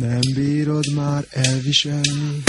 Nem bírod már elviselni.